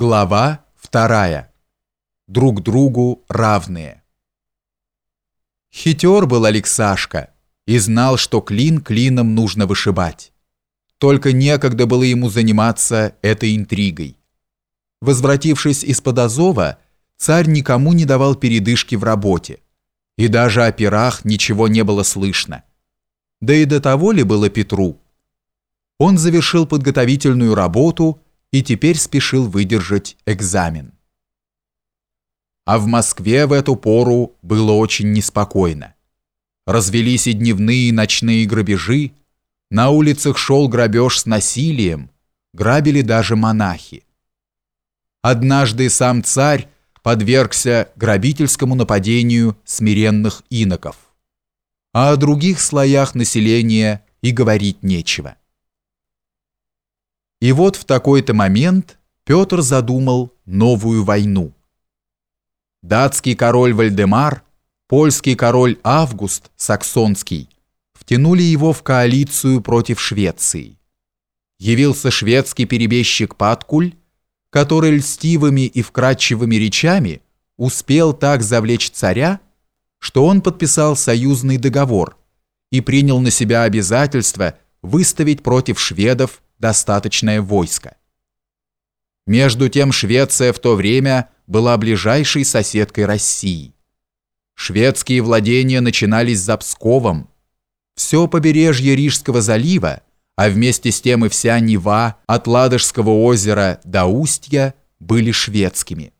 Глава вторая. Друг другу равные. Хитер был Алексашка и знал, что клин клином нужно вышибать. Только некогда было ему заниматься этой интригой. Возвратившись из-под Азова, царь никому не давал передышки в работе, и даже о пирах ничего не было слышно. Да и до того ли было Петру? Он завершил подготовительную работу и теперь спешил выдержать экзамен. А в Москве в эту пору было очень неспокойно. Развелись и дневные и ночные грабежи, на улицах шел грабеж с насилием, грабили даже монахи. Однажды сам царь подвергся грабительскому нападению смиренных иноков, а о других слоях населения и говорить нечего. И вот в такой-то момент Петр задумал новую войну. Датский король Вальдемар, польский король Август Саксонский втянули его в коалицию против Швеции. Явился шведский перебежчик Паткуль, который льстивыми и вкрадчивыми речами успел так завлечь царя, что он подписал союзный договор и принял на себя обязательство выставить против шведов достаточное войско. Между тем Швеция в то время была ближайшей соседкой России. Шведские владения начинались за Псковом. Все побережье Рижского залива, а вместе с тем и вся Нева от Ладожского озера до Устья были шведскими.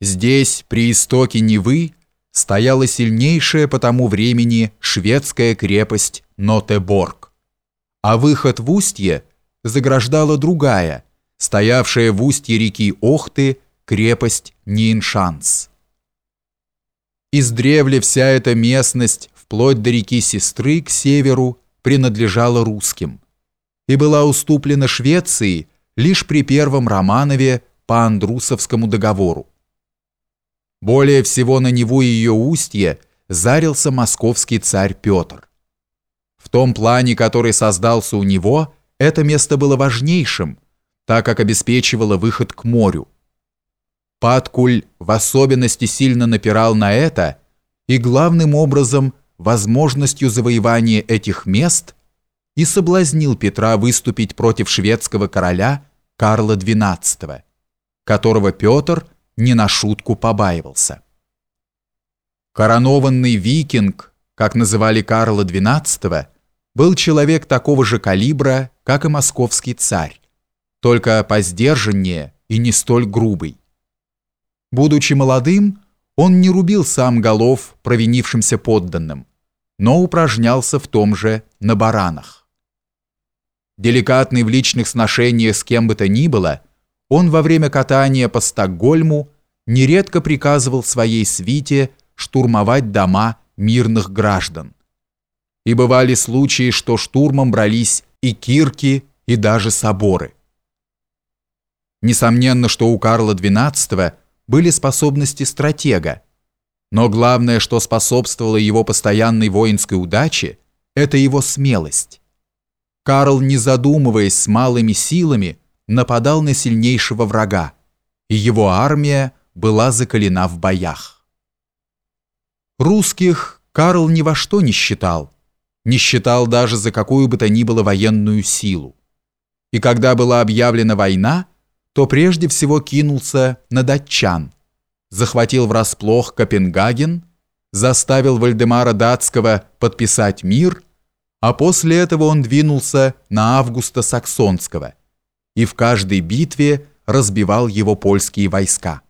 Здесь, при истоке Невы, стояла сильнейшая по тому времени шведская крепость Нотеборг а выход в устье заграждала другая, стоявшая в устье реки Охты, крепость Ниншанс. Издревле вся эта местность, вплоть до реки Сестры к северу, принадлежала русским и была уступлена Швеции лишь при первом Романове по Андрусовскому договору. Более всего на Неву и ее устье зарился московский царь Петр. В том плане, который создался у него, это место было важнейшим, так как обеспечивало выход к морю. Паткуль в особенности сильно напирал на это и главным образом возможностью завоевания этих мест и соблазнил Петра выступить против шведского короля Карла XII, которого Петр не на шутку побаивался. Коронованный викинг, как называли Карла XII, был человек такого же калибра, как и московский царь, только поздержаннее и не столь грубый. Будучи молодым, он не рубил сам голов провинившимся подданным, но упражнялся в том же на баранах. Деликатный в личных сношениях с кем бы то ни было, он во время катания по Стокгольму нередко приказывал своей свите штурмовать дома мирных граждан и бывали случаи, что штурмом брались и кирки, и даже соборы. Несомненно, что у Карла XII были способности стратега, но главное, что способствовало его постоянной воинской удаче, это его смелость. Карл, не задумываясь с малыми силами, нападал на сильнейшего врага, и его армия была закалена в боях. Русских Карл ни во что не считал, не считал даже за какую бы то ни было военную силу. И когда была объявлена война, то прежде всего кинулся на датчан, захватил врасплох Копенгаген, заставил Вальдемара Датского подписать мир, а после этого он двинулся на Августа Саксонского и в каждой битве разбивал его польские войска.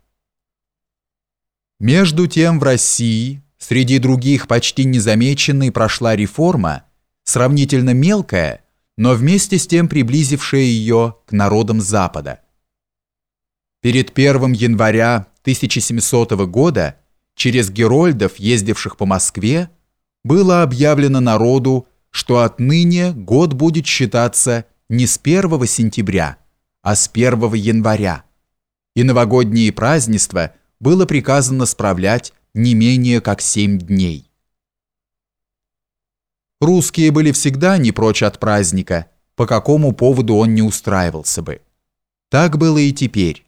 Между тем в России Среди других почти незамеченной прошла реформа, сравнительно мелкая, но вместе с тем приблизившая ее к народам Запада. Перед 1 января 1700 года через герольдов, ездивших по Москве, было объявлено народу, что отныне год будет считаться не с 1 сентября, а с 1 января, и новогодние празднества было приказано справлять не менее как семь дней. Русские были всегда не прочь от праздника, по какому поводу он не устраивался бы. Так было и теперь.